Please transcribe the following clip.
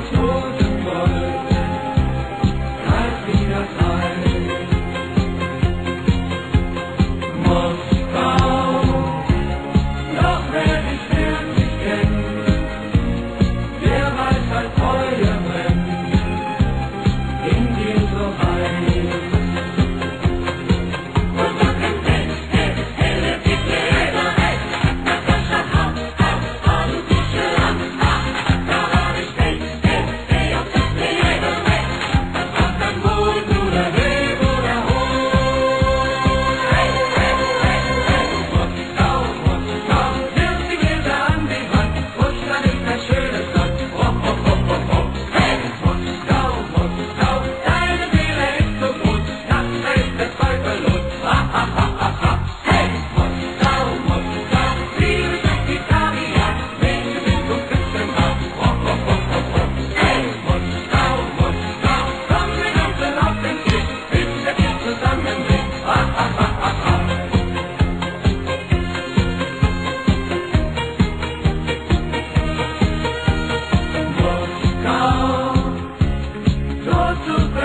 God's word. to